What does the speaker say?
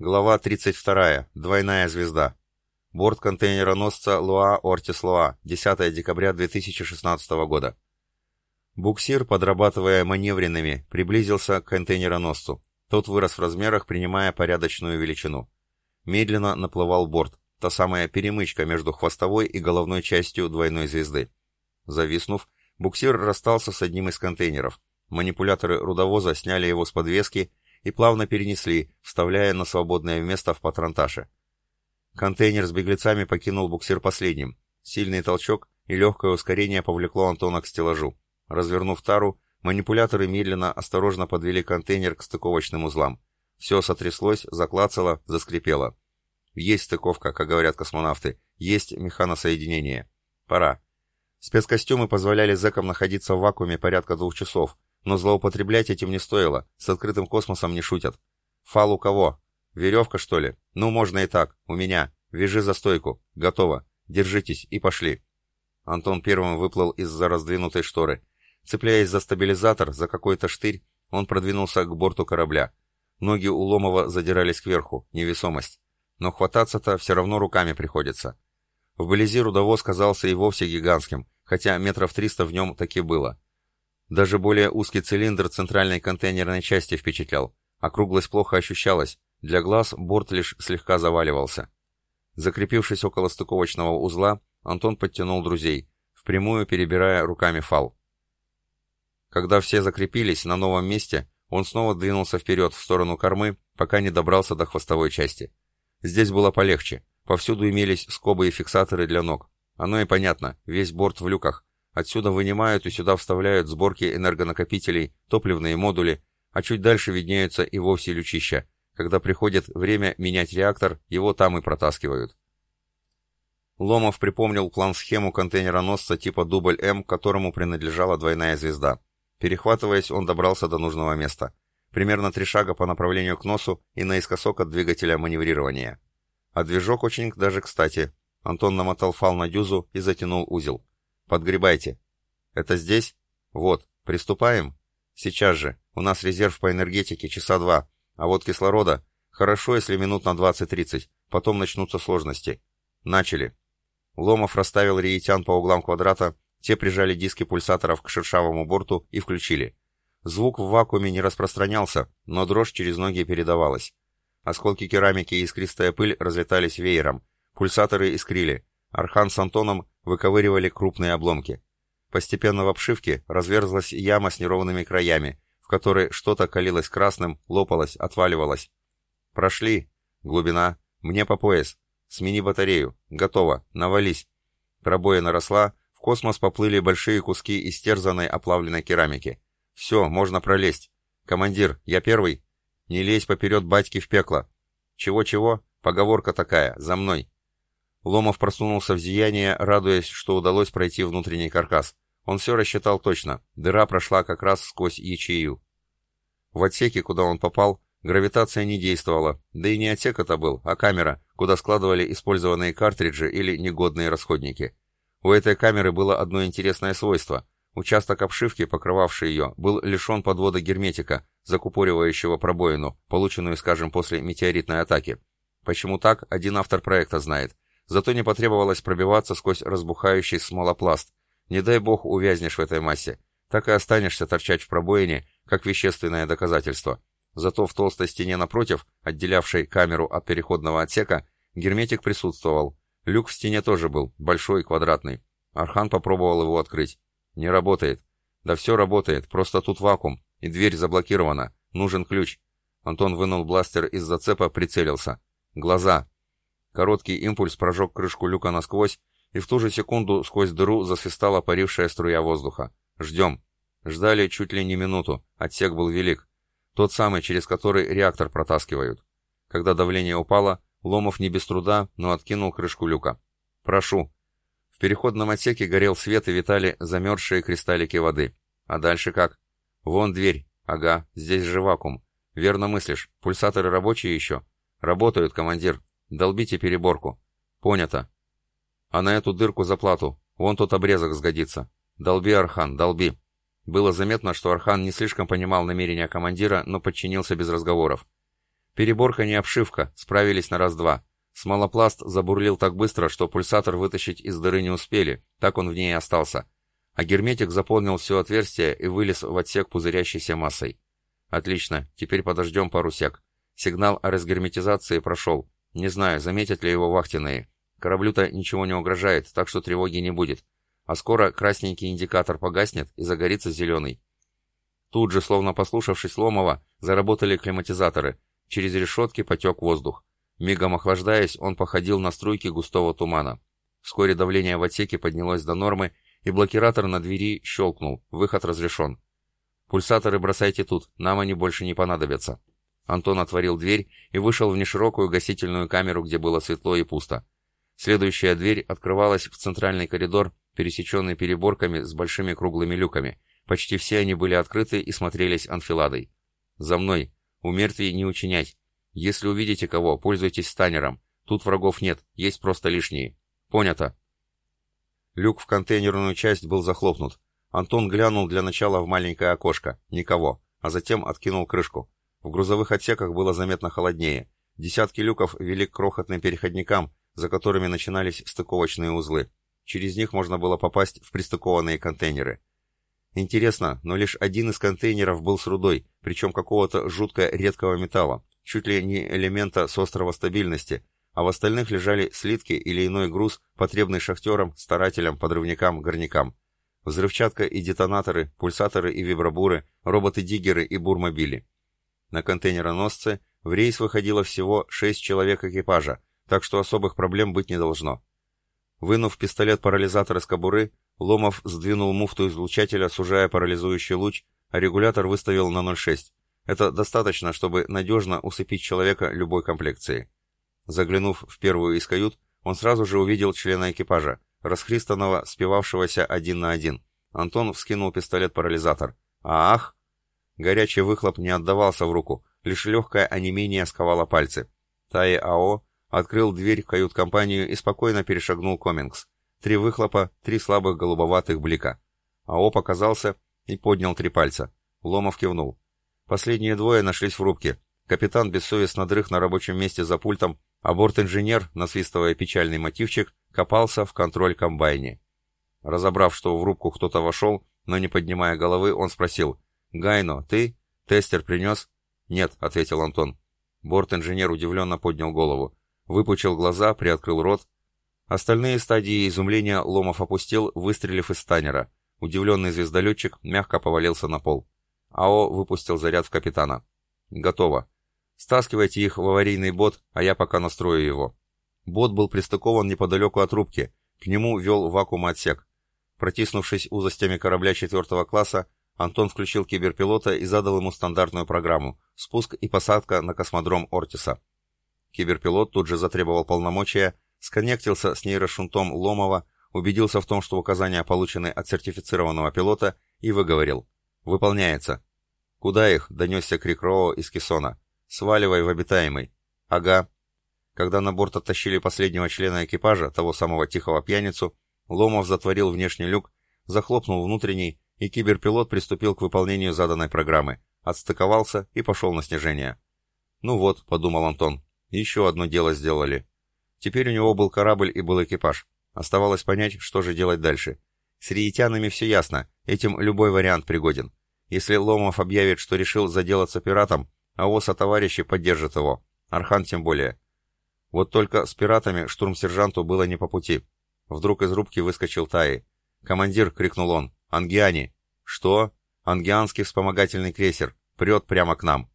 Глава 32. Двойная звезда. Борт контейнероносца Луа Ортис Луа. 10 декабря 2016 года. Буксир, подрабатывая маневренными, приблизился к контейнероносцу. Тот вырос в размерах, принимая порядочную величину. Медленно наплывал борт, та самая перемычка между хвостовой и головной частью двойной звезды. Зависнув, буксир расстался с одним из контейнеров. Манипуляторы рудовоза сняли его с подвески и плавно перенесли, вставляя на свободное место в патронташе. Контейнер с беглецами покинул буксир последним. Сильный толчок и легкое ускорение повлекло Антона к стеллажу. Развернув тару, манипуляторы медленно, осторожно подвели контейнер к стыковочным узлам. Все сотряслось, заклацало, заскрипело. Есть стыковка, как говорят космонавты, есть механосоединение. Пора. Спецкостюмы позволяли зэкам находиться в вакууме порядка двух часов, но злоупотреблять этим не стоило, с открытым космосом не шутят. Фал у кого? Веревка, что ли? Ну, можно и так. У меня. Вяжи за стойку. Готово. Держитесь и пошли. Антон первым выплыл из-за раздвинутой шторы. Цепляясь за стабилизатор, за какой-то штырь, он продвинулся к борту корабля. Ноги у Ломова задирались кверху, невесомость. Но хвататься-то все равно руками приходится. Вблизи рудовоз казался и вовсе гигантским, хотя метров триста в нем таки было. Даже более узкий цилиндр центральной контейнерной части впечатлял. Округлость плохо ощущалась, для глаз борт лишь слегка заваливался. Закрепившись около стыковочного узла, Антон подтянул друзей, впрямую перебирая руками фал. Когда все закрепились на новом месте, он снова двинулся вперед в сторону кормы, пока не добрался до хвостовой части. Здесь было полегче. Повсюду имелись скобы и фиксаторы для ног. Оно и понятно, весь борт в люках, Отсюда вынимают и сюда вставляют сборки энергонакопителей, топливные модули, а чуть дальше виднеются и вовсе лючища. Когда приходит время менять реактор, его там и протаскивают. Ломов припомнил план-схему контейнероносца типа «Дубль М», которому принадлежала двойная звезда. Перехватываясь, он добрался до нужного места. Примерно три шага по направлению к носу и наискосок от двигателя маневрирования. А движок очень даже кстати. Антон намотал фал на дюзу и затянул узел. Подгребайте. Это здесь? Вот. Приступаем? Сейчас же. У нас резерв по энергетике часа два. А вот кислорода. Хорошо, если минут на 20-30. Потом начнутся сложности. Начали. Ломов расставил реетян по углам квадрата, те прижали диски пульсаторов к шершавому борту и включили. Звук в вакууме не распространялся, но дрожь через ноги передавалась. Осколки керамики и искристая пыль разлетались веером. Пульсаторы искрили. Архан с Антоном выковыривали крупные обломки. Постепенно в обшивке разверзлась яма с неровными краями, в которой что-то калилось красным, лопалось, отваливалось. «Прошли. Глубина. Мне по пояс. Смени батарею. Готово. Навались». Пробоина росла, в космос поплыли большие куски истерзанной оплавленной керамики. «Все, можно пролезть. Командир, я первый?» «Не лезь поперед батьки в пекло». «Чего-чего? Поговорка такая. За мной». Ломов просунулся в зияние, радуясь, что удалось пройти внутренний каркас. Он все рассчитал точно. Дыра прошла как раз сквозь ячею. В отсеке, куда он попал, гравитация не действовала, да и не отсек это был, а камера, куда складывали использованные картриджи или негодные расходники. У этой камеры было одно интересное свойство. Участок обшивки, покрывавший ее, был лишен подвода герметика, закупоривающего пробоину, полученную, скажем, после метеоритной атаки. Почему так, один автор проекта знает – Зато не потребовалось пробиваться сквозь разбухающий смолопласт. Не дай бог увязнешь в этой массе. Так и останешься торчать в пробоине, как вещественное доказательство. Зато в толстой стене напротив, отделявшей камеру от переходного отсека, герметик присутствовал. Люк в стене тоже был, большой, квадратный. Архан попробовал его открыть. Не работает. Да все работает, просто тут вакуум, и дверь заблокирована. Нужен ключ. Антон вынул бластер из зацепа, прицелился. Глаза. Короткий импульс прожег крышку люка насквозь, и в ту же секунду сквозь дыру засвистала парившая струя воздуха. «Ждем». Ждали чуть ли не минуту, отсек был велик. Тот самый, через который реактор протаскивают. Когда давление упало, Ломов не без труда, но откинул крышку люка. «Прошу». В переходном отсеке горел свет и витали замерзшие кристаллики воды. А дальше как? «Вон дверь. Ага, здесь же вакуум. Верно мыслишь. Пульсаторы рабочие еще?» «Работают, командир. Долбите переборку. Понято. А на эту дырку заплату. Вон тот обрезок сгодится. Долби, Архан, долби. Было заметно, что Архан не слишком понимал намерения командира, но подчинился без разговоров. Переборка не обшивка, справились на раз-два. Смолопласт забурлил так быстро, что пульсатор вытащить из дыры не успели, так он в ней и остался. А герметик заполнил все отверстие и вылез в отсек пузырящейся массой. Отлично, теперь подождем пару сек. Сигнал о разгерметизации прошел. Не знаю, заметят ли его вахтенные. Кораблю-то ничего не угрожает, так что тревоги не будет. А скоро красненький индикатор погаснет и загорится зеленый. Тут же, словно послушавшись Ломова, заработали климатизаторы. Через решетки потек воздух. Мигом охлаждаясь, он походил на струйки густого тумана. Вскоре давление в отсеке поднялось до нормы, и блокиратор на двери щелкнул, выход разрешен. «Пульсаторы бросайте тут, нам они больше не понадобятся». Антон отворил дверь и вышел в неширокую гасительную камеру, где было светло и пусто. Следующая дверь открывалась в центральный коридор, пересеченный переборками с большими круглыми люками. Почти все они были открыты и смотрелись анфиладой. «За мной! У мертвей не учинять! Если увидите кого, пользуйтесь станером. Тут врагов нет, есть просто лишние. Понято!» Люк в контейнерную часть был захлопнут. Антон глянул для начала в маленькое окошко. Никого. А затем откинул крышку. В грузовых отсеках было заметно холоднее. Десятки люков вели к крохотным переходникам, за которыми начинались стыковочные узлы. Через них можно было попасть в пристыкованные контейнеры. Интересно, но лишь один из контейнеров был с рудой, причем какого-то жутко редкого металла, чуть ли не элемента с острова стабильности, а в остальных лежали слитки или иной груз, потребный шахтерам, старателям, подрывникам, горнякам. Взрывчатка и детонаторы, пульсаторы и вибробуры, роботы-диггеры и бурмобили. На контейнероносце в рейс выходило всего шесть человек экипажа, так что особых проблем быть не должно. Вынув пистолет-парализатор из кобуры, Ломов сдвинул муфту излучателя, сужая парализующий луч, а регулятор выставил на 0,6. Это достаточно, чтобы надежно усыпить человека любой комплекции. Заглянув в первую из кают, он сразу же увидел члена экипажа, расхристанного, спивавшегося один на один. Антон вскинул пистолет-парализатор. «Ах!» Горячий выхлоп не отдавался в руку, лишь легкое онемение сковало пальцы. Таи АО открыл дверь в кают-компанию и спокойно перешагнул Комингс. Три выхлопа, три слабых голубоватых блика. АО показался и поднял три пальца. Ломов кивнул. Последние двое нашлись в рубке. Капитан бессовестно дрых на рабочем месте за пультом, а борт-инженер, насвистывая печальный мотивчик, копался в контроль-комбайне. Разобрав, что в рубку кто-то вошел, но не поднимая головы, он спросил, «Гайно, ты? Тестер принес?» «Нет», — ответил Антон. Борт-инженер удивленно поднял голову. Выпучил глаза, приоткрыл рот. Остальные стадии изумления Ломов опустил, выстрелив из станера. Удивленный звездолетчик мягко повалился на пол. АО выпустил заряд в капитана. «Готово. Стаскивайте их в аварийный бот, а я пока настрою его». Бот был пристыкован неподалеку от рубки. К нему вел вакуум-отсек. Протиснувшись узостями корабля четвертого класса, Антон включил киберпилота и задал ему стандартную программу – спуск и посадка на космодром Ортиса. Киберпилот тут же затребовал полномочия, сконнектился с нейрошунтом Ломова, убедился в том, что указания получены от сертифицированного пилота, и выговорил. «Выполняется». «Куда их?» – донесся крик Роу из Кессона. «Сваливай в обитаемый». «Ага». Когда на борт оттащили последнего члена экипажа, того самого тихого пьяницу, Ломов затворил внешний люк, захлопнул внутренний и киберпилот приступил к выполнению заданной программы, отстыковался и пошел на снижение. «Ну вот», — подумал Антон, — «еще одно дело сделали». Теперь у него был корабль и был экипаж. Оставалось понять, что же делать дальше. С риетянами все ясно, этим любой вариант пригоден. Если Ломов объявит, что решил заделаться пиратом, а ОСА товарищи поддержат его, Архан тем более. Вот только с пиратами штурм-сержанту было не по пути. Вдруг из рубки выскочил Таи. «Командир!» — крикнул он. «Ангиани!» «Что?» «Ангианский вспомогательный крейсер. Прет прямо к нам».